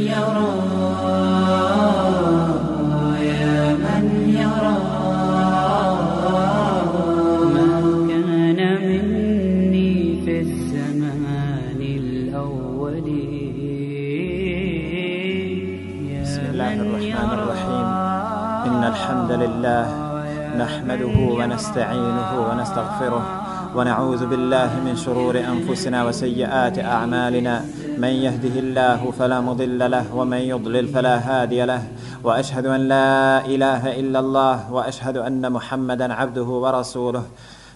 يرى يا من يرى ما كان مني في الزمان الأول بسم الله من الرحمن الرحيم. إن الحمد لله نحمده ونستعينه ونستغفره ونعوذ بالله من شرور أنفسنا وسيئات أعمالنا. من يهده الله فلا مضل له ومن يضلل فلا هادي له. وأشهد أن لا إله إلا الله وأشهد أن محمدا عبده ورسوله.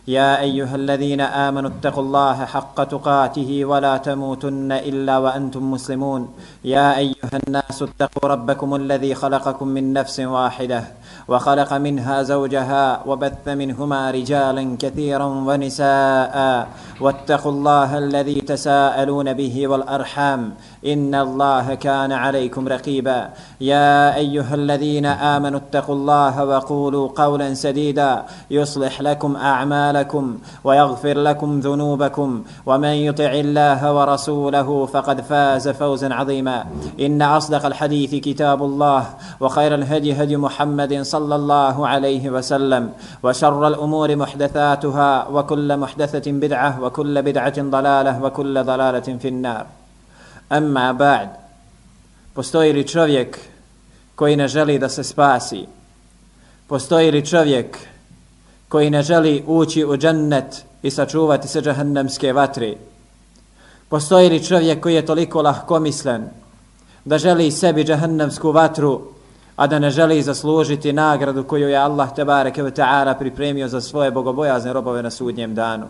يا أيها الذين آمنوا اتقوا الله حق تقاته ولا تموتن إلا وأنتم مسلمون. يا أيها الناس اتقوا ربكم الذي خلقكم من نفس واحدة. وخلق منها زوجها وبث منهما رجالا كثيرا ونساء. واتقوا الله الذي تساءلون به والأرحام. إن الله كان عليكم رقيبا. يا أيها الذين آمنوا اتقوا الله وقولوا قولا سديدا. يصلح لكم أعمالكم ويغفر لكم ذنوبكم. ومن يطع الله ورسوله فقد فاز فوزا عظيما. إن أصدق الحديث كتاب الله وخير الهدي هدي محمد صلى الله عليه وسلم وشر الأمور محدثاتها وكل محدثة بدعة وكل بدعة ضلالة وكل ضلالة في النار Amma ba'd, postoji li čovjek koji ne želi da se spasi? Postoji li čovjek koji ne želi ući u džennet i sačuvati se džahennemske vatre? Postoji li čovjek koji je toliko lahkomislen da želi sebi džahennemsku vatru, a da ne želi zaslužiti nagradu koju je Allah tebareke ve ta'ala pripremio za svoje bogobojazne robove na sudnjem danu?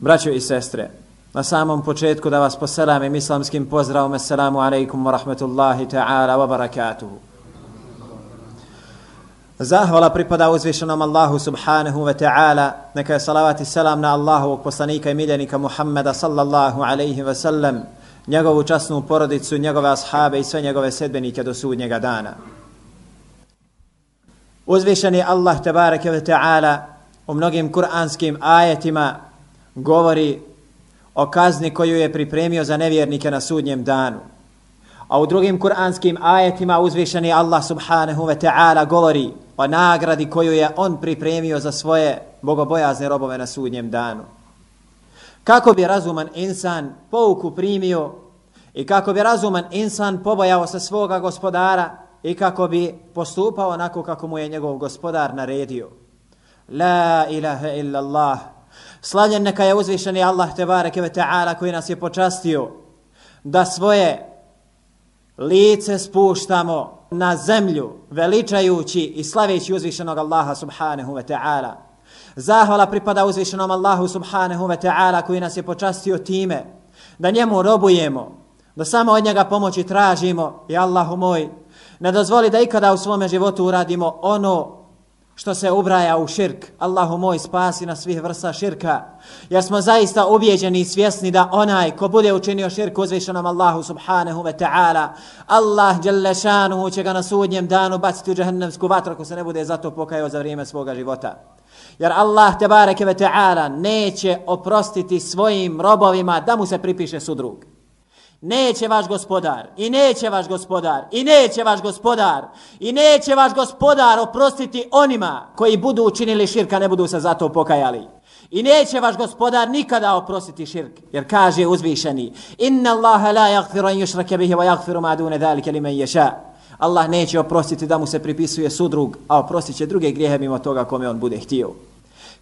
Braćo i sestre, na samom početku da vas poselamim islamskim pozdravom. Assalamu alaikum wa rahmetullahi ta'ala wa barakatuhu. Zahvala pripada uzvišenom Allahu subhanahu wa ta'ala. Neka je salavat i selam na Allahovog poslanika i miljenika Muhammeda sallallahu alaihi wa sallam, njegovu časnu porodicu, njegove ashabe i sve njegove sedbenike do sudnjega dana. Uzvišeni Allah tabaraka wa ta'ala u mnogim kuranskim ajetima govori o kazni koju je pripremio za nevjernike na sudnjem danu. A u drugim kuranskim ajetima uzvišeni Allah subhanahu wa ta'ala govori o nagradi koju je on pripremio za svoje bogobojazne robove na sudnjem danu. Kako bi razuman insan pouku primio i kako bi razuman insan pobojao sa svoga gospodara i kako bi postupao onako kako mu je njegov gospodar naredio. La ilaha illa Allah. Slavljen neka je uzvišeni Allah tebareke ve ta'ala koji nas je počastio da svoje lice spuštamo na zemlju veličajući i slaveći uzvišenog Allaha subhanahu ve ta'ala. Zahvala pripada uzvišenom Allahu subhanahu ve ta'ala koji nas je počastio time da njemu robujemo, da samo od njega pomoći tražimo i Allahu moj ne dozvoli da ikada u svome životu uradimo ono što se ubraja u širk. Allahu moj spasi nas svih vrsta širka. Jer smo zaista ubijeđeni i svjesni da onaj ko bude učinio širk uzvišenom Allahu subhanahu wa ta'ala, Allah djelešanuhu će ga na sudnjem danu baciti u džahnemsku vatru ako se ne bude zato pokajao za vrijeme svoga života. Jer Allah tebareke ve ta'ala neće oprostiti svojim robovima da mu se pripiše sudrug. Neće vaš gospodar, i neće vaš gospodar, i neće vaš gospodar, i neće vaš gospodar oprostiti onima koji budu učinili širka, ne budu se zato pokajali. I neće vaš gospodar nikada oprostiti širk, jer kaže uzvišeni, Inna Allaha la yaghfiru an yushrake bihi wa yaghfiru ma dune dhalike limen yasha. Allah neće oprostiti da mu se pripisuje sudrug, a oprostit će druge grijehe mimo toga kome on bude htio.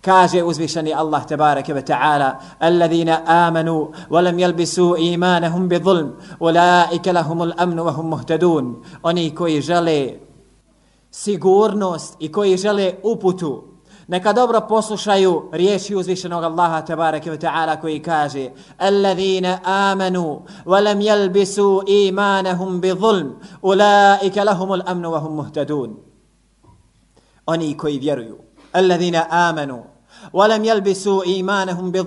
Kaže uzvišeni Allah tebareke ve ta'ala Alladhina amanu Walam yalbisu imanahum bi zulm Ulaike lahumul amnu Wahum muhtadun. Oni koji žele sigurnost i koji žele uputu Neka dobro poslušaju riječi uzvišenog Allaha tebareke ve ta'ala koji kaže Allazina amanu Walam yalbisu imanahum bi zulm Ulaike lahumul amnu Wahum muhtadun. Oni koji vjeruju Allazina amanu walam yalbisu imanahum bi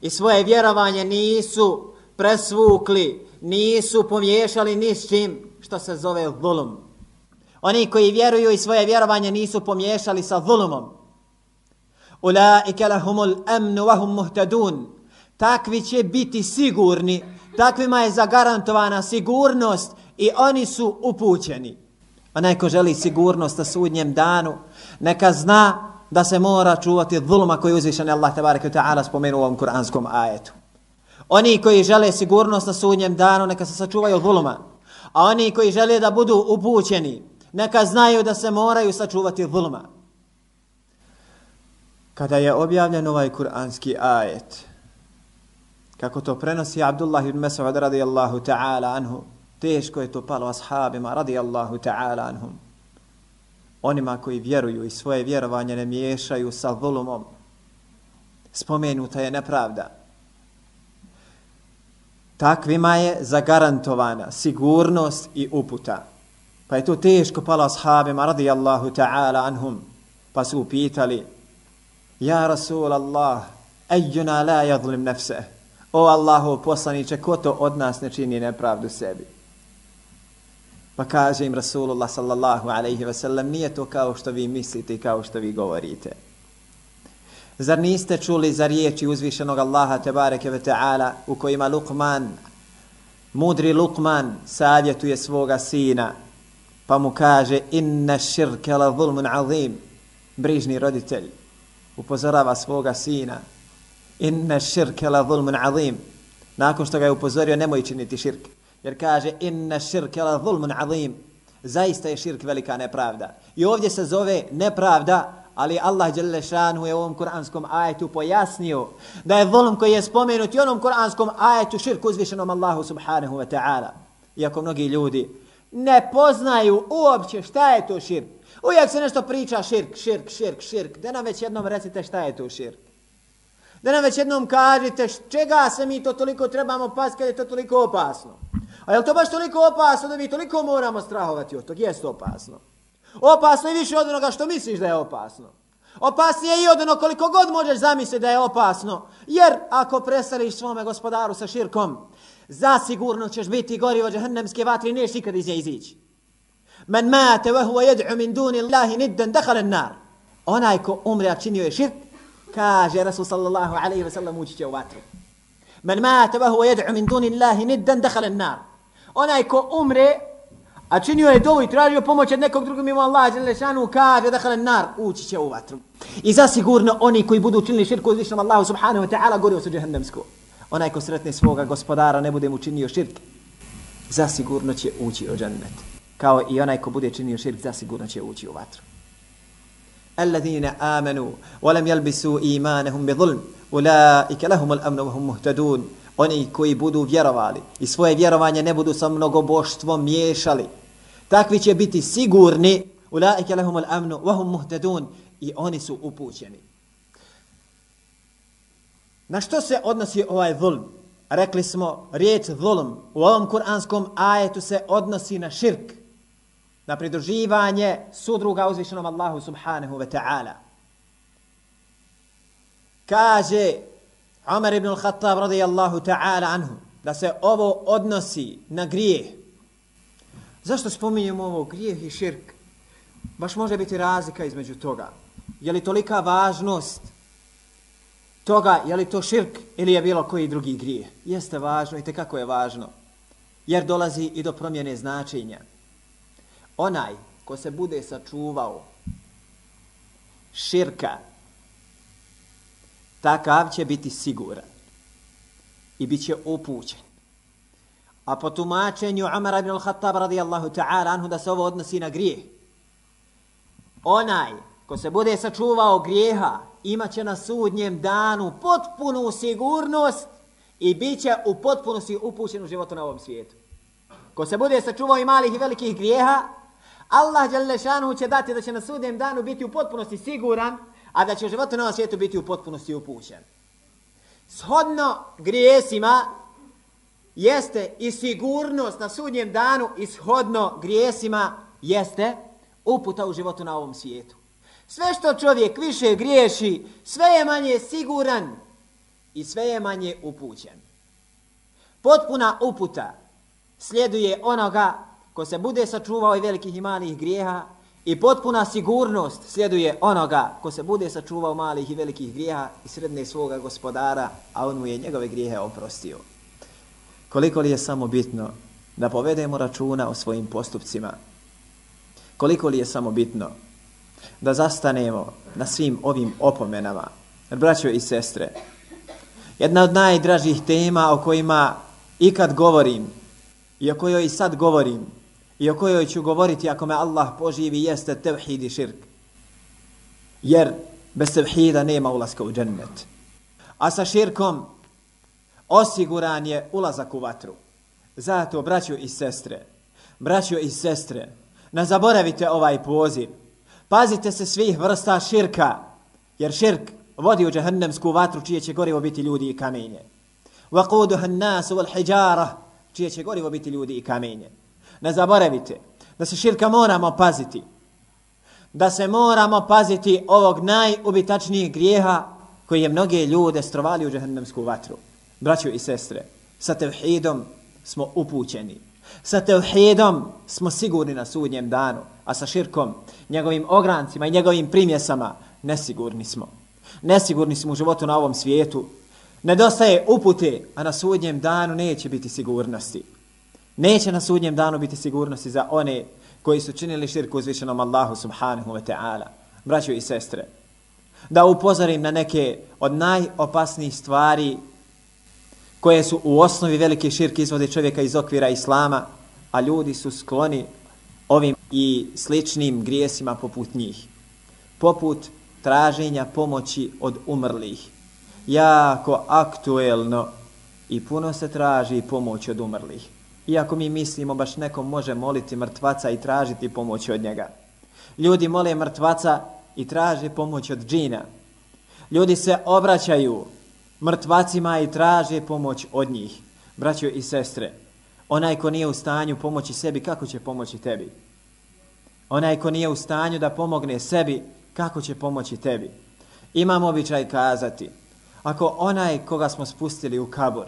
i svoje vjerovanje nisu presvukli nisu pomiješali ni s čim što se zove zulum. Oni koji vjeruju i svoje vjerovanje nisu pomiješali sa zulumom. Ulaike lahumul amn wa hum muhtadun. Takvi će biti sigurni Takvima je zagarantovana sigurnost i oni su upućeni. Onaj ko želi sigurnost na sudnjem danu, neka zna da se mora čuvati zulma koji je uzvišen Allah tabaraka ta'ala spomenu u ovom kuranskom ajetu. Oni koji žele sigurnost na sudnjem danu, neka se sačuvaju zulma. A oni koji žele da budu upućeni, neka znaju da se moraju sačuvati zulma. Kada je objavljen ovaj kuranski ajet, kako to prenosi Abdullah ibn Mas'ud radijallahu ta'ala anhu, teško je to palo ashabima radijallahu ta'ala anhum. Onima koji vjeruju i svoje vjerovanje ne miješaju sa volumom. spomenuta je nepravda. Takvima je zagarantovana sigurnost i uputa. Pa je to teško palo ashabima radijallahu ta'ala anhum. Pa su upitali, Ja Rasul Allah, ejjuna la jadlim nefse. O Allahu poslaniće, ko to od nas ne čini nepravdu sebi? Pa kaže im Rasulullah sallallahu alaihi ve sellem, nije to kao što vi mislite i kao što vi govorite. Zar niste čuli za riječi uzvišenog Allaha tebareke ve ta'ala u kojima Luqman, mudri Luqman, savjetuje svoga sina, pa mu kaže inna širke la zulmun azim, brižni roditelj, upozorava svoga sina, inna širke la zulmun azim, nakon što ga je upozorio, nemoj činiti širke. Jer kaže, inna širke la zulmun azim. Zaista je širk velika nepravda. I ovdje se zove nepravda, ali Allah Đelešanu je u ovom kuranskom ajetu pojasnio da je zulm koji je spomenut i onom kuranskom ajetu širk uzvišenom Allahu subhanahu wa ta'ala. Iako mnogi ljudi ne poznaju uopće šta je to širk. Uvijek se nešto priča širk, širk, širk, širk. Da nam već jednom recite šta je to širk. Da nam već jednom kažete čega se mi to toliko trebamo pas kad je to toliko opasno. A je li to baš toliko opasno da mi toliko moramo strahovati od tog? Jeste opasno. Opasno je više od onoga što misliš da je opasno. Opasnije i od ono koliko god možeš zamisliti da je opasno. Jer ako preseliš svome gospodaru sa širkom, zasigurno ćeš biti gori od džahnemske vatri i neš nikad iz nje izići. Men mate wa huwa yad'u min duni Allahi nidden dehalen nar. Onaj ko umre a činio je širk, kaže Rasul sallallahu alejhi ve sellem ući će u vatru. Men mate wa huwa yad'u min duni Allahi nidden dehalen nar. onaj ko umre, a činio je dovu i tražio pomoć od nekog drugog mimo Allah, Đelešanu kaže da halen nar, ući će u vatru. I zasigurno oni koji budu učinili širku uzvišnom Allahu subhanahu wa ta'ala gorio su džehendemsko. Onaj ko sretne svoga gospodara ne bude mu činio širk, zasigurno će ući u džennet. Kao i onaj ko bude činio širk, zasigurno će ući u vatru. الذين آمنوا ولم يلبسوا إيمانهم بظلم أولئك لهم الأمن وهم مهتدون oni koji budu vjerovali i svoje vjerovanje ne budu sa mnogoboštvom miješali. Takvi će biti sigurni, ulaike lahumul al amnu, vahum muhtedun, i oni su upućeni. Na što se odnosi ovaj zulm? Rekli smo, riječ zulm u ovom kuranskom ajetu se odnosi na širk, na pridruživanje sudruga uzvišenom Allahu subhanahu wa ta'ala. Kaže Umar ibn al-Khattab radijallahu ta'ala anhu, da se ovo odnosi na grijeh. Zašto spominjemo ovo grijeh i širk? Baš može biti razlika između toga. Je li tolika važnost toga, je li to širk ili je bilo koji drugi grijeh? Jeste važno i kako je važno. Jer dolazi i do promjene značenja. Onaj ko se bude sačuvao širka, takav će biti siguran i bit će upućen. A po tumačenju Amara ibn al-Khattab radijallahu ta'ala anhu da se ovo odnosi na grijeh. Onaj ko se bude sačuvao grijeha imaće na sudnjem danu potpunu sigurnost i bit će u potpunosti upućen u životu na ovom svijetu. Ko se bude sačuvao i malih i velikih grijeha, Allah će dati da će na sudnjem danu biti u potpunosti siguran a da će u životu na ovom svijetu biti u potpunosti upućen. Shodno grijesima jeste i sigurnost na sudnjem danu i shodno grijesima jeste uputa u životu na ovom svijetu. Sve što čovjek više griješi, sve je manje siguran i sve je manje upućen. Potpuna uputa sljeduje onoga ko se bude sačuvao i velikih i malih grijeha, I potpuna sigurnost sljeduje onoga ko se bude sačuvao malih i velikih grijeha i sredne svoga gospodara, a on mu je njegove grijehe oprostio. Koliko li je samo bitno da povedemo računa o svojim postupcima? Koliko li je samo bitno da zastanemo na svim ovim opomenama? Braćo i sestre, jedna od najdražih tema o kojima ikad govorim i o kojoj i sad govorim i o kojoj ću govoriti ako me Allah poživi jeste tevhid i širk. Jer bez tevhida nema ulaska u džennet. A sa širkom osiguran je ulazak u vatru. Zato, braćo i sestre, braćo i sestre, ne zaboravite ovaj poziv. Pazite se svih vrsta širka, jer širk vodi u džahnemsku vatru čije će gorivo biti ljudi i kamenje. وَقُودُهَا النَّاسُ وَالْحِجَارَ čije će gorivo biti ljudi i kamenje. Ne zaboravite da se širka moramo paziti. Da se moramo paziti ovog najubitačnijeg grijeha koji je mnoge ljude strovali u džahnemsku vatru. Braćo i sestre, sa tevhidom smo upućeni. Sa tevhidom smo sigurni na sudnjem danu, a sa širkom, njegovim ograncima i njegovim primjesama nesigurni smo. Nesigurni smo u životu na ovom svijetu. Nedostaje upute, a na sudnjem danu neće biti sigurnosti. Neće na sudnjem danu biti sigurnosti za one koji su činili širku uzvišenom Allahu subhanahu wa ta'ala. Braćo i sestre, da upozorim na neke od najopasnijih stvari koje su u osnovi velike širke izvode čovjeka iz okvira Islama, a ljudi su skloni ovim i sličnim grijesima poput njih. Poput traženja pomoći od umrlih. Jako aktuelno i puno se traži pomoć od umrlih. Iako mi mislimo baš nekom može moliti mrtvaca i tražiti pomoć od njega. Ljudi mole mrtvaca i traže pomoć od džina. Ljudi se obraćaju mrtvacima i traže pomoć od njih. Braćo i sestre, onaj ko nije u stanju pomoći sebi, kako će pomoći tebi? Onaj ko nije u stanju da pomogne sebi, kako će pomoći tebi? Imam običaj kazati, ako onaj koga smo spustili u kabor,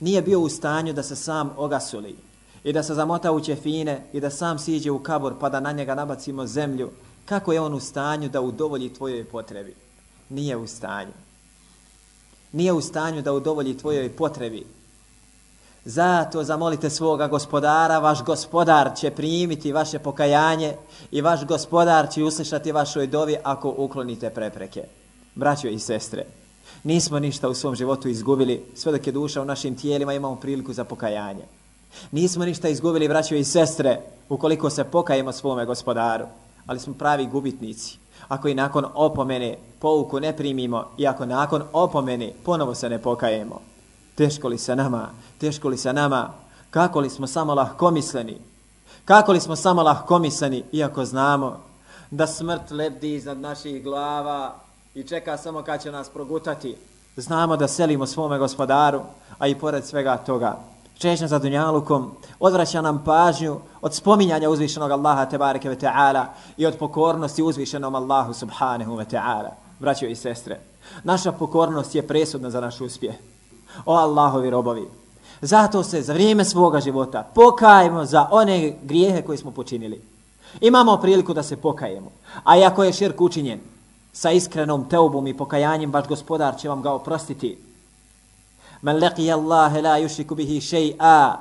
nije bio u stanju da se sam ogasuli i da se zamota u ćefine i da sam siđe u kabor pa da na njega nabacimo zemlju, kako je on u stanju da udovolji tvojoj potrebi? Nije u stanju nije u stanju da udovolji tvojoj potrebi. Zato zamolite svoga gospodara, vaš gospodar će primiti vaše pokajanje i vaš gospodar će uslišati vašoj dovi ako uklonite prepreke. Braćo i sestre, nismo ništa u svom životu izgubili, sve dok je duša u našim tijelima imamo priliku za pokajanje. Nismo ništa izgubili, braćo i sestre, ukoliko se pokajemo svome gospodaru, ali smo pravi gubitnici ako i nakon opomene pouku ne primimo i ako nakon opomene ponovo se ne pokajemo. Teško li se nama, teško li se nama, kako li smo samo lahkomisleni, kako li smo samo lahkomisleni, iako znamo da smrt lebdi iznad naših glava i čeka samo kad će nas progutati. Znamo da selimo svome gospodaru, a i pored svega toga Čežnja za dunjalukom, odvraća nam pažnju od spominjanja uzvišenog Allaha tebareke ve ta'ala i od pokornosti uzvišenom Allahu subhanahu ve ta'ala. Braćo i sestre, naša pokornost je presudna za naš uspjeh. O Allahovi robovi, zato se za vrijeme svoga života pokajemo za one grijehe koje smo počinili. Imamo priliku da se pokajemo, a ako je širk učinjen sa iskrenom teubom i pokajanjem, baš gospodar će vam ga oprostiti. Men leqija Allahe la yušiku bihi še'a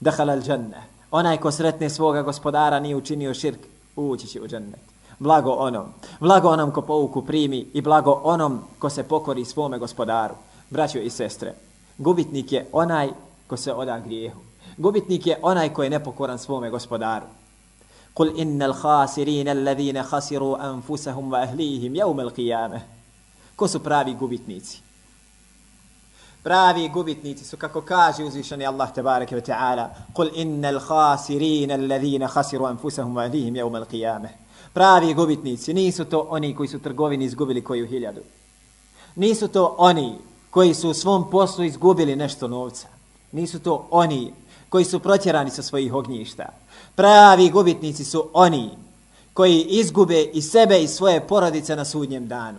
dakhala al džanne. Onaj ko sretne svoga gospodara nije učinio širk, ući će u džennet. Blago onom. Blago onom ko pouku primi i blago onom ko se pokori svome gospodaru. Braćo i sestre, gubitnik je onaj ko se oda grijehu. Gubitnik je onaj ko je nepokoran svome gospodaru. Kul innal الخاسرين alladhina khasiru anfusahum wa ahlihim yawm al-qiyamah. Ko su pravi gubitnici? Pravi gubitnici su, kako kaže uzvišeni Allah tabaraka ve ta'ala, Kul innal الخاسرين alladhina khasiru anfusahum wa ahlihim yawm al-qiyamah. Pravi gubitnici nisu to oni koji su trgovini izgubili koju hiljadu. Nisu to oni koji su u svom poslu izgubili nešto novca. Nisu to oni koji su protjerani sa svojih ognjišta. Pravi gubitnici su oni koji izgube i sebe i svoje porodice na sudnjem danu.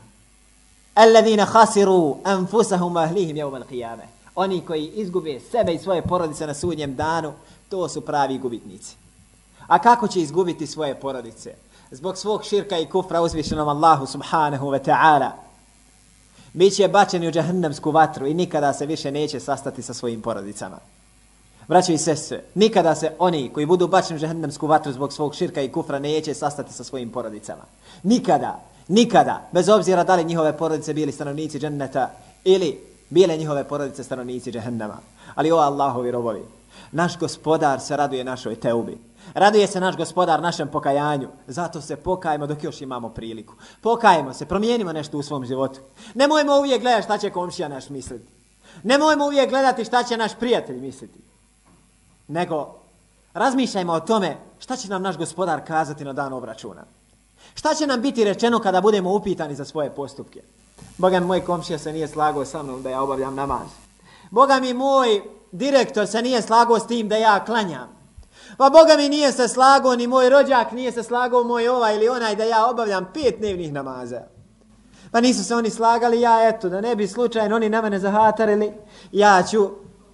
Alladhina khasiru anfusahum ahlihim yawm al-qiyamah. Oni koji izgube sebe i svoje porodice na sudnjem danu, to su pravi gubitnici. A kako će izgubiti svoje porodice? Zbog svog širka i kufra uzvišenom Allahu subhanahu wa ta'ala. Biće bačeni u džahannamsku vatru i nikada se više neće sastati sa svojim porodicama. Braće i sestre, nikada se oni koji budu bačeni u žehendamsku vatru zbog svog širka i kufra neće sastati sa svojim porodicama. Nikada, nikada, bez obzira da li njihove porodice bili stanovnici dženneta ili bile njihove porodice stanovnici džehendama. Ali o Allahovi robovi, naš gospodar se raduje našoj teubi. Raduje se naš gospodar našem pokajanju. Zato se pokajmo dok još imamo priliku. Pokajmo se, promijenimo nešto u svom životu. Nemojmo uvijek gledati šta će komšija naš misliti. Nemojmo uvijek gledati šta će naš prijatelj misliti. Nego razmišljajmo o tome šta će nam naš gospodar kazati na dan obračuna. Šta će nam biti rečeno kada budemo upitani za svoje postupke? Boga mi moj komšija se nije slagao sa mnom da ja obavljam namaz. Boga mi moj direktor se nije slagao s tim da ja klanjam. Pa Boga mi nije se slagao, ni moj rođak nije se slagao, moj ovaj ili onaj da ja obavljam pet dnevnih namaza. Pa nisu se oni slagali, ja eto, da ne bi slučajno oni na mene zahatarili, ja ću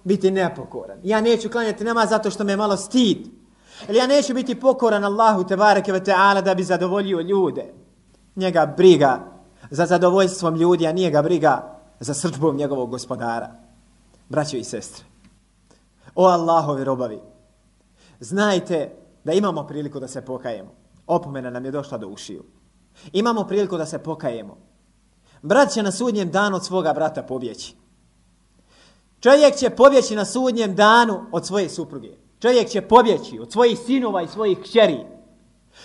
biti nepokoran. Ja neću klanjati namaz zato što me malo stid. Ili ja neću biti pokoran Allahu tebareke ve ta'ala da bi zadovoljio ljude. Njega briga za zadovoljstvom ljudi, a nije ga briga za srđbom njegovog gospodara. Braćo i sestre, o Allahovi robavi, znajte da imamo priliku da se pokajemo. Opomena nam je došla do ušiju. Imamo priliku da se pokajemo. Brat će na sudnjem danu od svoga brata pobjeći. Čovjek će pobjeći na sudnjem danu od svoje supruge. Čovjek će pobjeći od svojih sinova i svojih kćeri.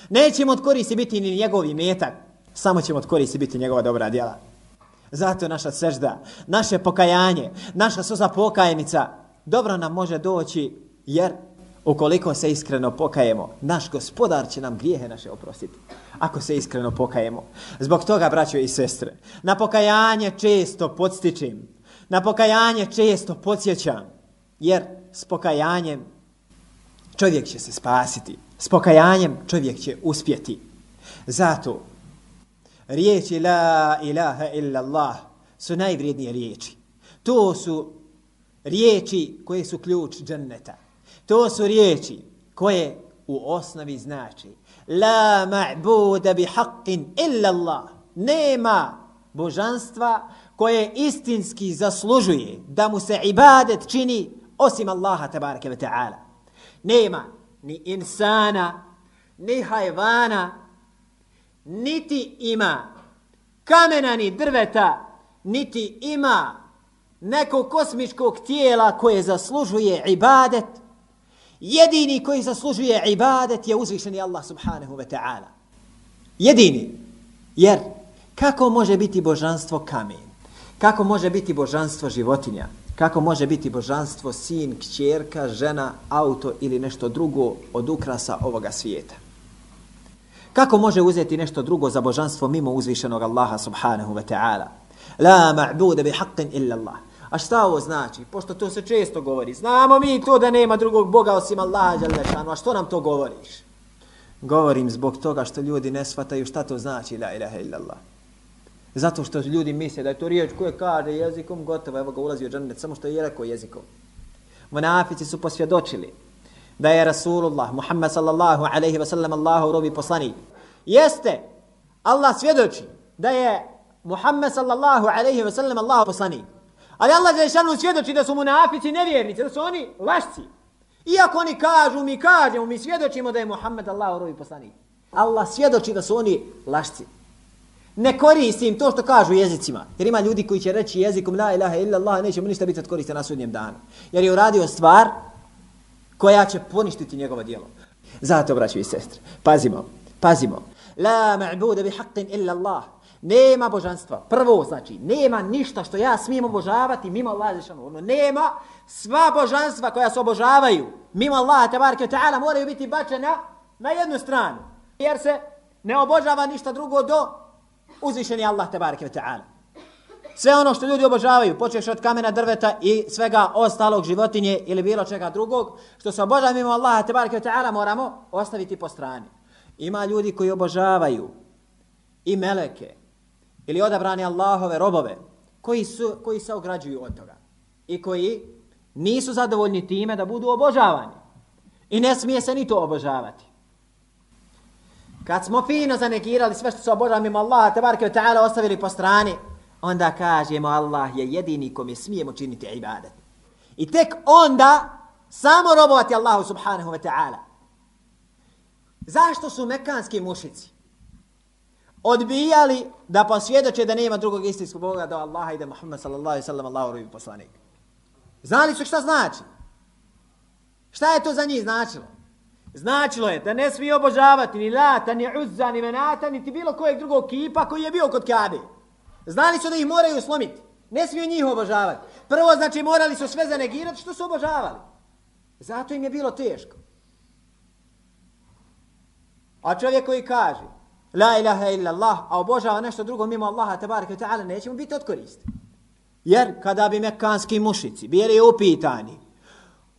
Nećemo od koristi biti ni njegovi metak, samo ćemo od koristi biti njegova dobra djela. Zato naša sežda, naše pokajanje, naša suza pokajnica dobro nam može doći jer ukoliko se iskreno pokajemo, naš gospodar će nam grijehe naše oprostiti. Ako se iskreno pokajemo. Zbog toga, braćo i sestre, na pokajanje često podstičim, na pokajanje često podsjećam, jer s pokajanjem čovjek će se spasiti. S pokajanjem čovjek će uspjeti. Zato riječi la ilaha illa Allah su najvrijednije riječi. To su riječi koje su ključ dženneta. To su riječi koje u osnovi znači la ma'buda bi haqqin illa Allah. Nema božanstva koje istinski zaslužuje da mu se ibadet čini osim Allaha tabaraka wa ta'ala. Nema ni insana, ni hajvana, niti ima kamena ni drveta, niti ima nekog kosmičkog tijela koje zaslužuje ibadet. Jedini koji zaslužuje ibadet je uzvišeni Allah subhanahu wa ta'ala. Jedini. Jer kako može biti božanstvo kamen? Kako može biti božanstvo životinja? Kako može biti božanstvo sin, kćerka, žena, auto ili nešto drugo od ukrasa ovoga svijeta? Kako može uzeti nešto drugo za božanstvo mimo uzvišenog Allaha subhanahu wa ta'ala? La ma'bude bi haqqin illa Allah. A šta ovo znači? Pošto to se često govori. Znamo mi to da nema drugog Boga osim Allaha džalešanu. A što nam to govoriš? Govorim zbog toga što ljudi ne shvataju šta to znači la ilaha illa Allah. Zato što ljudi misle da je to riječ koje kaže jezikom, gotovo, evo ga ulazi u džanet, samo što je rekao jezikom. Monafici su posvjedočili da je Rasulullah, Muhammed sallallahu alaihi wa sallam, Allahu robi poslanik. Jeste, Allah svjedoči da je Muhammed sallallahu alaihi wa sallam, Allahu poslanik. Ali Allah je svjedoči da su munafici nevjernici, da su oni lašci. Iako oni kažu, mi kažemo, mi svjedočimo da je Muhammed Allahu robi poslanik. Allah svjedoči da su oni lašci. Ne koristim to što kažu jezicima. Jer ima ljudi koji će reći jezikom la ilaha illa Allah, neće mu ništa biti od koriste na sudnjem danu. Jer je uradio stvar koja će poništiti njegovo djelo. Zato, braći i sestre, pazimo, pazimo. La ma'buda bi haqqin illa Allah. Nema božanstva. Prvo, znači, nema ništa što ja smijem obožavati mimo Allaha zešanu. Ono, nema sva božanstva koja se obožavaju mimo Allah, tabaraka ta'ala, moraju biti bačena na jednu stranu. Jer se ne obožava ništa drugo do uzvišen je Allah tebareke ve ta'ala. Sve ono što ljudi obožavaju, počeš od kamena, drveta i svega ostalog životinje ili bilo čega drugog, što se obožava mimo Allaha tebareke ve ta'ala, moramo ostaviti po strani. Ima ljudi koji obožavaju i meleke ili odabrani Allahove robove koji, su, koji se ograđuju od toga i koji nisu zadovoljni time da budu obožavani. I ne smije se ni to obožavati. Kad smo fino zanegirali sve što se obožava mimo Allaha, tebareke ta'ala ostavili po strani, onda kažemo Allah je jedini kom je smijemo činiti ibadet. I tek onda Samo robovati Allahu subhanahu wa ta'ala. Zašto su mekanski mušici odbijali da posvjedoče da nema drugog istinskog Boga do Allaha i da Muhammed sallallahu alaihi sallam Allahu rovi poslanik? Znali su šta znači? Šta je to za njih značilo? Značilo je da ne smije obožavati ni Lata, ni Uzza, ni Menata, niti bilo kojeg drugog kipa koji je bio kod Kabe. Znali su da ih moraju slomiti. Ne smiju njih obožavati. Prvo, znači, morali su sve zanegirati što su obožavali. Zato im je bilo teško. A čovjek koji kaže La ilaha illa Allah, a obožava nešto drugo mimo Allaha, tabaraka ta'ala, neće mu biti odkorist. Jer kada bi mekanski mušici bili upitani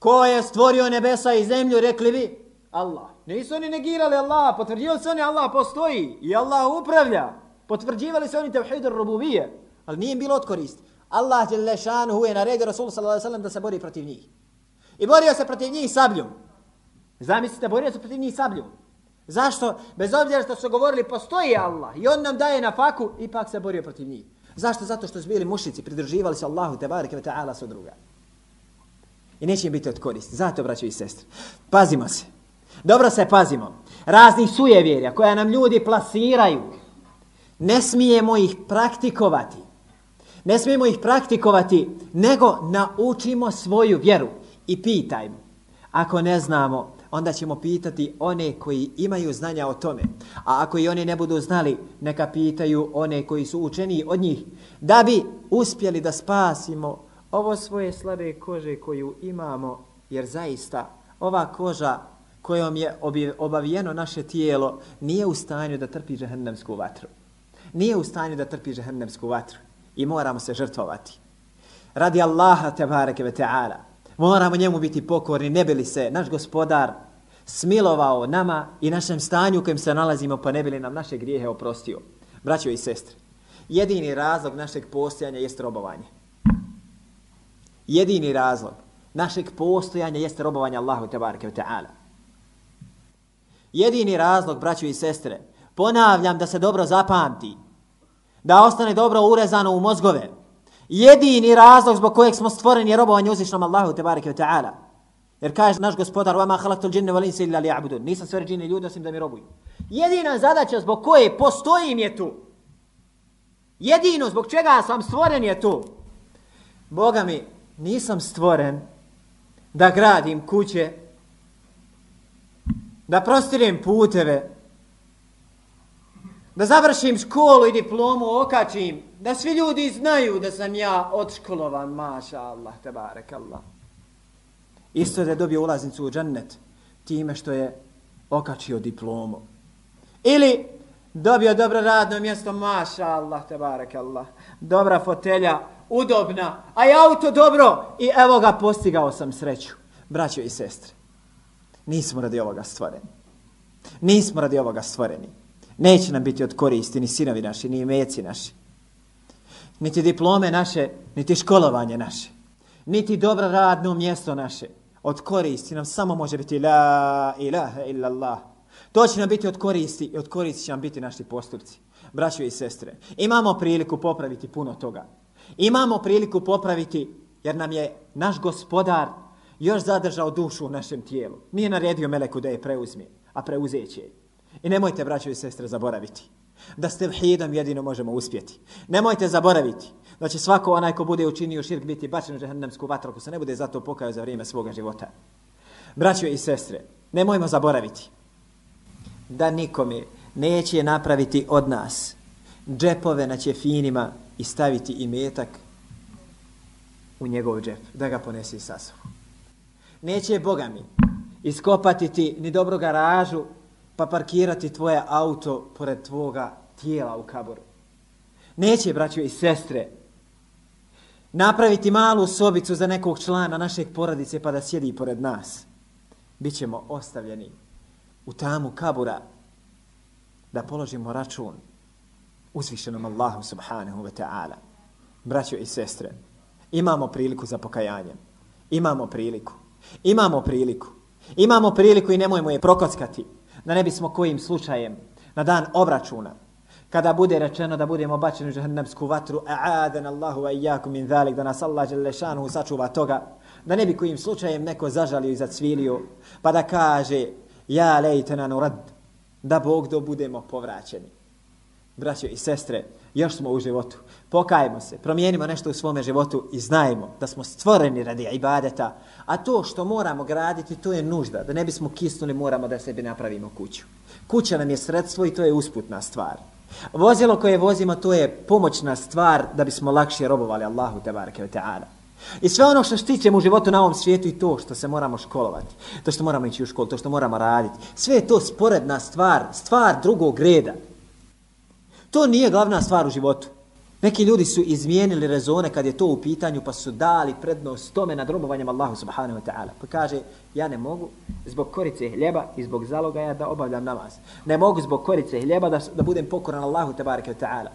ko je stvorio nebesa i zemlju, rekli bi Allah. Nisu oni negirali Allah, potvrđivali su oni Allah postoji i Allah upravlja. Potvrđivali su oni tevhidur rububije, ali nije bilo odkorist. Allah je lešanu je naredio Rasul sallallahu alejhi sallam da se bori protiv njih. I borio se protiv njih sabljom. Zamislite, borio se protiv njih sabljom. Zašto? Bez obzira što su govorili postoji Allah i on nam daje na faku, ipak se borio protiv njih. Zašto? Zato što su bili mušici, pridrživali se Allahu te bareke ve ta'ala su druga. I neće im biti od koristi. Zato, braćo i sestre, pazimo se. Dobro se pazimo. Raznih sujevjerja koja nam ljudi plasiraju, ne smijemo ih praktikovati. Ne smijemo ih praktikovati, nego naučimo svoju vjeru i pitajmo. Ako ne znamo, onda ćemo pitati one koji imaju znanja o tome. A ako i oni ne budu znali, neka pitaju one koji su učeni od njih, da bi uspjeli da spasimo ovo svoje slabe kože koju imamo, jer zaista ova koža kojom je obavijeno naše tijelo nije u stanju da trpi žehennemsku vatru. Nije u stanju da trpi žehennemsku vatru i moramo se žrtvovati. Radi Allaha tebareke ve ta'ala. Moramo njemu biti pokorni, ne bili se naš gospodar smilovao nama i našem stanju u kojem se nalazimo, pa ne bili nam naše grijehe oprostio. Braćo i sestre, jedini razlog našeg postojanja jest robovanje. Jedini razlog našeg postojanja jeste robovanje Allahu tebareke ve ta'ala. Jedini razlog, braćo i sestre, ponavljam da se dobro zapamti, da ostane dobro urezano u mozgove. Jedini razlog zbog kojeg smo stvoreni je robovanje uzvišnom Allahu te bareke ve taala. Jer kaže naš gospodar: "Vama khalaqtul jinna wal insa illa liya'budun." Nisam stvorio džine ljude osim da mi robuju. Jedina zadaća zbog koje postojim je tu. Jedino zbog čega sam stvoren je tu. Boga mi, nisam stvoren da gradim kuće, da prostirem puteve, da završim školu i diplomu, okačim, da svi ljudi znaju da sam ja odškolovan, maša Allah, tebarek Allah. Isto da je dobio ulaznicu u džennet time što je okačio diplomu. Ili dobio dobro radno mjesto, maša Allah, tebarek Allah. Dobra fotelja, udobna, a je auto dobro i evo ga postigao sam sreću. Braćo i sestre, nismo radi ovoga stvoreni. Nismo radi ovoga stvoreni. Neće nam biti od koristi ni sinovi naši, ni imeci naši. Niti diplome naše, niti školovanje naše. Niti dobro radno mjesto naše. Od koristi nam samo može biti la ilaha illa Allah. To će nam biti od koristi i od koristi će nam biti naši postupci. Braćo i sestre, imamo priliku popraviti puno toga. Imamo priliku popraviti jer nam je naš gospodar još zadržao dušu u našem tijelu. Nije naredio Meleku da je preuzme, a preuzeće je. I nemojte, braćo i sestre, zaboraviti da s tevhidom jedino možemo uspjeti. Nemojte zaboraviti da će svako onaj ko bude učinio širk biti bačen u žehennemsku vatru ako se ne bude zato pokajao za vrijeme svoga života. Braćo i sestre, nemojmo zaboraviti da nikome neće napraviti od nas džepove na ćefinima i staviti i metak u njegov džep, da ga ponesi sa sobom. Neće Boga mi iskopati ti ni dobro garažu, pa parkirati tvoje auto pored tvoga tijela u kaboru. Neće, braćo i sestre, napraviti malu sobicu za nekog člana našeg porodice pa da sjedi pored nas. Bićemo ostavljeni u tamu kabura da položimo račun uzvišenom Allahu subhanahu wa ta'ala. Braćo i sestre, imamo priliku za pokajanje. Imamo priliku. Imamo priliku. Imamo priliku i nemojmo je prokockati. Da ne bismo kojim slučajem na dan obračuna kada bude rečeno da budemo bačeni u džahannamsku vatru a'adan Allahu wa iyyakum min zalik da nas Allah dželle sačuva toga Da ne bi kojim slučajem neko zažalio i zacvilio, pa da kaže, ja lejtena nurad, da Bog do budemo povraćeni. Braćo i sestre, još smo u životu. Pokajemo se, promijenimo nešto u svome životu i znajmo da smo stvoreni radi ibadeta. A to što moramo graditi, to je nužda. Da ne bismo kisnuli, moramo da sebi napravimo kuću. Kuća nam je sredstvo i to je usputna stvar. Vozilo koje vozimo, to je pomoćna stvar da bismo lakše robovali Allahu tebareke ve ta'ala. I sve ono što štićemo u životu na ovom svijetu i to što se moramo školovati, to što moramo ići u školu, to što moramo raditi, sve je to sporedna stvar, stvar drugog reda. To nije glavna stvar u životu. Neki ljudi su izmijenili rezone kad je to u pitanju pa su dali prednost tome nad robovanjem Allahu subhanahu wa ta'ala. Pa kaže, ja ne mogu zbog korice hljeba i zbog zalogaja da obavljam namaz. Ne mogu zbog korice hljeba da, da budem pokoran Allahu tabaraka wa ta'ala.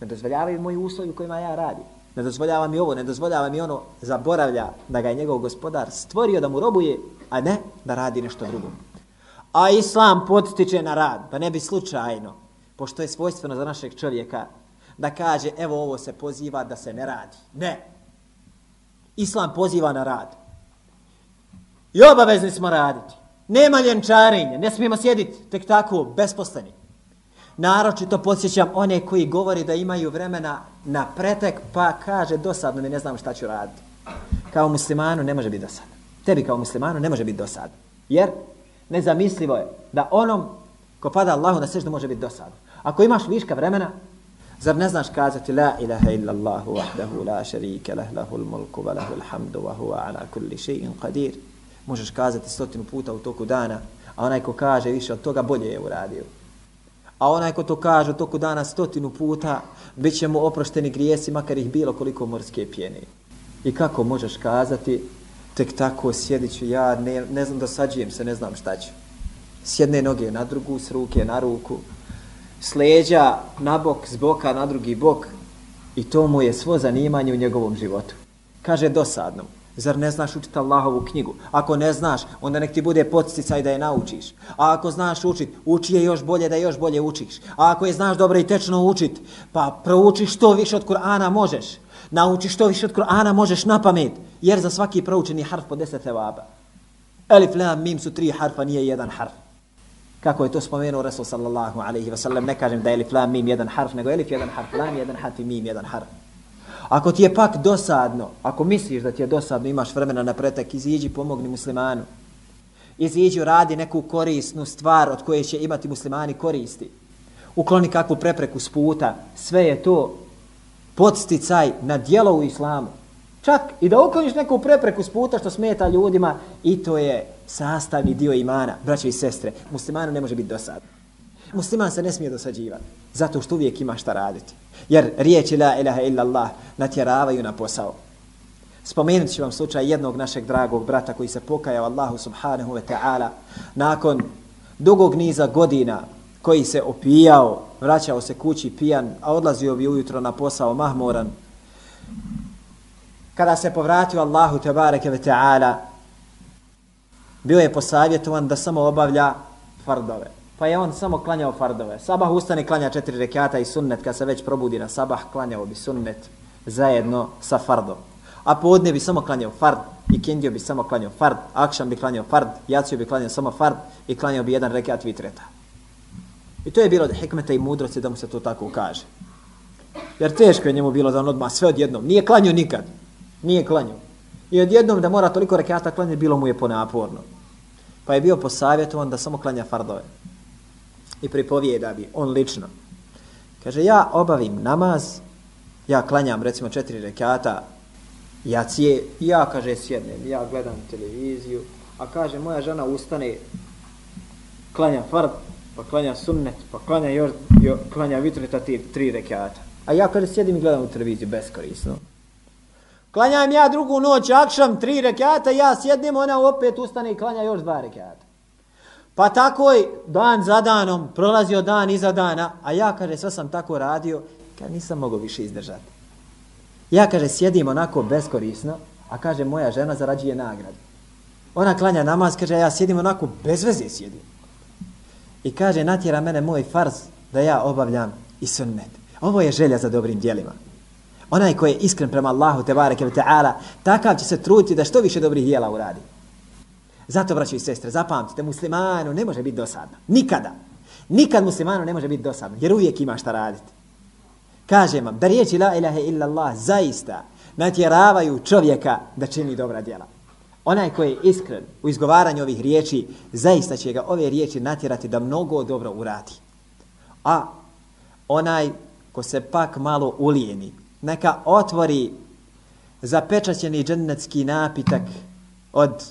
Ne dozvoljavaju moji uslovi u kojima ja radim. Ne dozvoljava mi ovo, ne dozvoljava mi ono, zaboravlja da ga je njegov gospodar stvorio da mu robuje, a ne da radi nešto drugo. A Islam podstiče na rad, pa ne bi slučajno, pošto je svojstveno za našeg čovjeka, da kaže, evo ovo se poziva da se ne radi. Ne. Islam poziva na rad. I obavezni smo raditi. Nema ljenčarenja, ne smijemo sjediti tek tako, besposleni. Naročito podsjećam one koji govori da imaju vremena na pretek, pa kaže dosadno mi ne znam šta ću raditi. Kao muslimanu ne može biti dosadno. Tebi kao muslimanu ne može biti dosadno. Jer nezamislivo je da onom ko pada Allahu na seždu može biti dosadno. Ako imaš viška vremena, zar ne znaš kazati la ilaha illa Allahu wahdahu la šarike lah lahul mulku wa lahul hamdu wa huwa ala kulli shay'in qadir. Možeš kazati stotinu puta u toku dana, a onaj ko kaže više od toga bolje je uradio. A onaj ko to kaže u toku dana stotinu puta, bit će mu oprošteni grijesi, makar ih bilo koliko morske pjene. I kako možeš kazati, tek tako sjedit ću ja, ne, ne znam, dosađujem se, ne znam šta ću. S jedne noge na drugu, s ruke na ruku, sleđa na bok, s boka na drugi bok. I to mu je svo zanimanje u njegovom životu. Kaže dosadno. Zar ne znaš učiti Allahovu knjigu? Ako ne znaš, onda nek ti bude podsticaj da je naučiš. A ako znaš učit, uči je još bolje da još bolje učiš. A ako je znaš dobro i tečno učit, pa prouči što više od Kur'ana možeš. Nauči što više od Kur'ana možeš na pamet. Jer za svaki proučeni harf po deset evaba. Elif, lam, mim su tri harfa, nije jedan harf. Kako je to spomenuo Rasul sallallahu alaihi wa sallam, ne kažem da je elif, lam, mim jedan harf, nego elif jedan harf, lam jedan harf i mim jedan harf. Ako ti je pak dosadno, ako misliš da ti je dosadno, imaš vremena na pretek, iziđi, pomogni muslimanu. Iziđi, radi neku korisnu stvar od koje će imati muslimani koristi. Ukloni kakvu prepreku s puta. Sve je to podsticaj na dijelo u islamu. Čak i da ukloniš neku prepreku s puta što smeta ljudima i to je sastavni dio imana. Braće i sestre, muslimanu ne može biti dosadno. Musliman se ne smije dosađivati. Zato što uvijek ima šta raditi. Jer riječi la ilaha illa Allah natjeravaju na posao. Spomenut ću vam slučaj jednog našeg dragog brata koji se pokajao Allahu subhanahu wa ta'ala nakon dugog niza godina koji se opijao, vraćao se kući pijan, a odlazio bi ujutro na posao mahmoran. Kada se povratio Allahu tebareke ve ta'ala, bio je posavjetovan da samo obavlja fardove pa je on samo klanjao fardove. Sabah ustane klanja četiri rekata i sunnet, kad se već probudi na sabah, klanjao bi sunnet zajedno sa fardom. A podne bi samo klanjao fard, i kendio bi samo klanjao fard, akšan bi klanjao fard, jacio bi klanjao samo fard i klanjao bi jedan rekat vitreta. I to je bilo da hikmeta i mudrosti da mu se to tako kaže. Jer teško je njemu bilo da on odmah sve odjednom. Nije klanjao nikad. Nije klanjao. I odjednom da mora toliko rekata klanjati, bilo mu je ponaporno. Pa je bio posavjetovan da samo klanja fardove i pripovijeda bi on lično. Kaže, ja obavim namaz, ja klanjam recimo četiri rekata, ja cije, ja kaže sjednem, ja gledam televiziju, a kaže moja žena ustane, klanja fard, pa klanja sunnet, pa klanja još, jo, klanja vitreta ti tri rekata. A ja kaže sjedim i gledam u televiziju, beskorisno. Klanjam ja drugu noć, akšam, tri rekata, ja sjednem, ona opet ustane i klanja još dva rekata. Pa tako je dan za danom, prolazio dan iza dana, a ja, kaže, sve sam tako radio, kad nisam mogao više izdržati. Ja, kaže, sjedim onako beskorisno, a kaže, moja žena zarađuje nagradu. Ona klanja namaz, kaže, ja sjedim onako bez veze sjedim. I kaže, natjera mene moj farz da ja obavljam i sunnet. Ovo je želja za dobrim dijelima. Onaj koji je iskren prema Allahu te bareke ve taala, takav će se truditi da što više dobrih djela uradi. Zato braćo i sestre, zapamtite, muslimanu ne može biti dosadno. Nikada. Nikad muslimanu ne može biti dosadno, jer uvijek ima šta raditi. Kažem vam, da riječi la ilaha illa Allah zaista natjeravaju čovjeka da čini dobra djela. Onaj koji je iskren u izgovaranju ovih riječi, zaista će ga ove riječi natjerati da mnogo dobro uradi. A onaj ko se pak malo ulijeni, neka otvori zapečaćeni džennetski napitak od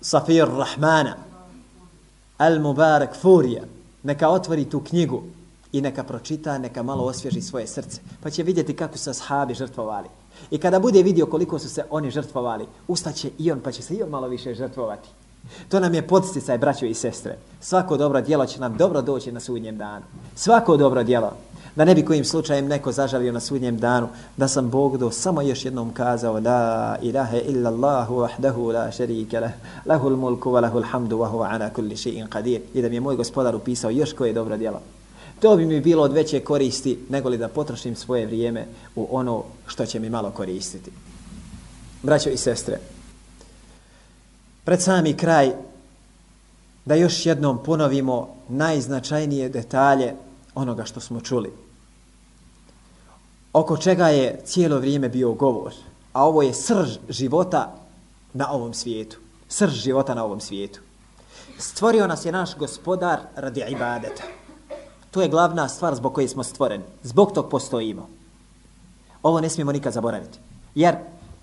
Safir Rahmana, Al Mubarak Furija, neka otvori tu knjigu i neka pročita, neka malo osvježi svoje srce, pa će vidjeti kako su ashabi žrtvovali. I kada bude vidio koliko su se oni žrtvovali, ustaće i on, pa će se i on malo više žrtvovati. To nam je podsticaj, braćo i sestre. Svako dobro djelo će nam dobro doći na sudnjem danu. Svako dobro djelo. Da ne bi kojim slučajem neko zažalio na sudnjem danu, da sam Bog do samo još jednom kazao La ilaha illa Allahu wahdahu la sharika lah, lahul mulku wa lahul hamdu wa huwa ala kulli shay'in qadir. I da mi je moj gospodar upisao još koje dobro djelo. To bi mi bilo od veće koristi nego li da potrošim svoje vrijeme u ono što će mi malo koristiti. Braćo i sestre, pred sami kraj da još jednom ponovimo najznačajnije detalje onoga što smo čuli. Oko čega je cijelo vrijeme bio govor, a ovo je srž života na ovom svijetu. Srž života na ovom svijetu. Stvorio nas je naš gospodar radi ibadeta. To je glavna stvar zbog koje smo stvoreni. Zbog tog postojimo. Ovo ne smijemo nikad zaboraviti. Jer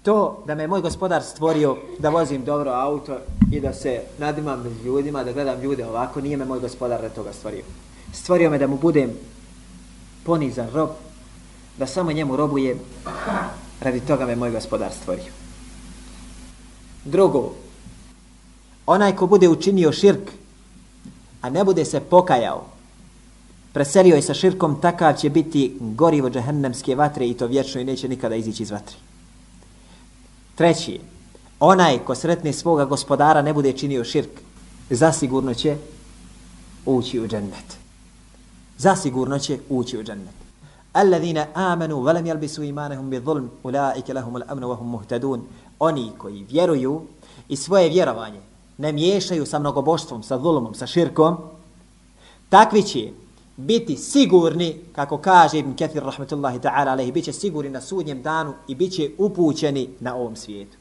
to da me moj gospodar stvorio da vozim dobro auto i da se nadimam ljudima, da gledam ljude ovako, nije me moj gospodar da toga stvorio. Stvorio me da mu budem ponizan rob, da samo njemu robujem, radi toga me moj gospodar stvorio. Drugo, onaj ko bude učinio širk, a ne bude se pokajao, preselio je sa širkom, takav će biti gorivo džahennemske vatre i to vječno i neće nikada izići iz vatre. Treći, onaj ko sretne svoga gospodara ne bude činio širk, zasigurno će ući u džennet. Zasigurno će ući u džennet. Alladhina amanu wa lam yalbisu imanahum bi dhulm ulaika lahum al-amn wa hum muhtadun. Oni koji vjeruju i svoje vjerovanje ne miješaju sa mnogoboštvom, sa zulumom, sa širkom, takvi će biti sigurni, kako kaže Ibn Kathir rahmetullahi ta'ala alaihi, bit će sigurni na sudnjem danu i bit će upućeni na ovom svijetu.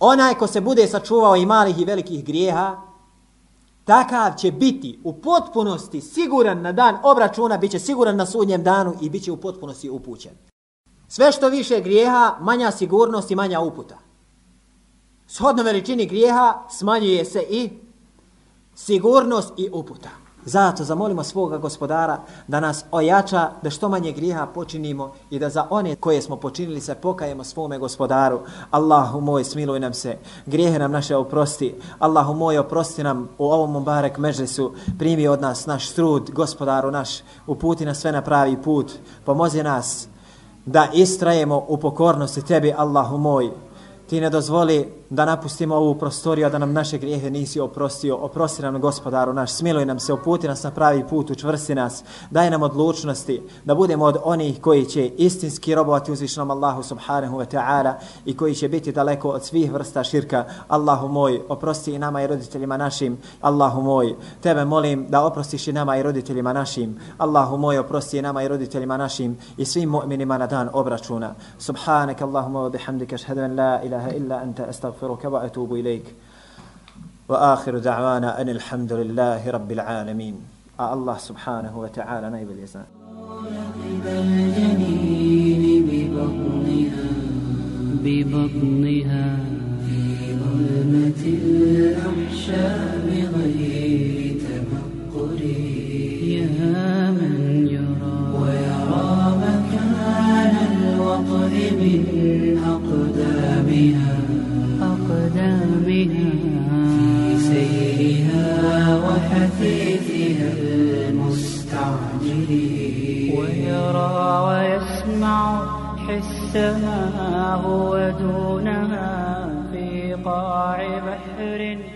Onaj ko se bude sačuvao i malih i velikih grijeha, takav će biti u potpunosti siguran na dan obračuna, bit će siguran na sudnjem danu i bit će u potpunosti upućen. Sve što više grijeha, manja sigurnost i manja uputa. Shodno veličini grijeha smanjuje se i sigurnost i uputa. Zato zamolimo svoga gospodara da nas ojača, da što manje grijeha počinimo i da za one koje smo počinili se pokajemo svome gospodaru. Allahu moj, smiluj nam se, grijehe nam naše oprosti. Allahu moj, oprosti nam u ovom Mubarek mežlisu, primi od nas naš trud, gospodaru naš, uputi nas sve na pravi put, pomozi nas da istrajemo u pokornosti tebi, Allahu moj. Ti ne dozvoli da napustimo ovu prostoriju, a da nam naše grijehe nisi oprostio. Oprosti nam, gospodaru naš, smiluj nam se, uputi nas na pravi put, učvrsti nas, daj nam odlučnosti, da budemo od onih koji će istinski robovati uzvišnom Allahu subhanahu wa ta'ala i koji će biti daleko od svih vrsta širka. Allahu moj, oprosti i nama i roditeljima našim. Allahu moj, tebe molim da oprostiš i nama i roditeljima našim. Allahu moj, oprosti i nama i roditeljima našim i svim mu'minima na dan obračuna. Subhanak Allahumma wa bihamdika, ashhadu an la ilaha illa anta astaghfiruka أستغفرك وأتوب إليك. وآخر دعوانا أن الحمد لله رب العالمين. الله سبحانه وتعالى نائب الإسلام ببطنها في ظلمة الأحشاء غير الوطن من أقدامها. أقدامها. في سيرها وحثيثها المستعجل ويرى ويسمع حسها هو دونها في قاع بحر.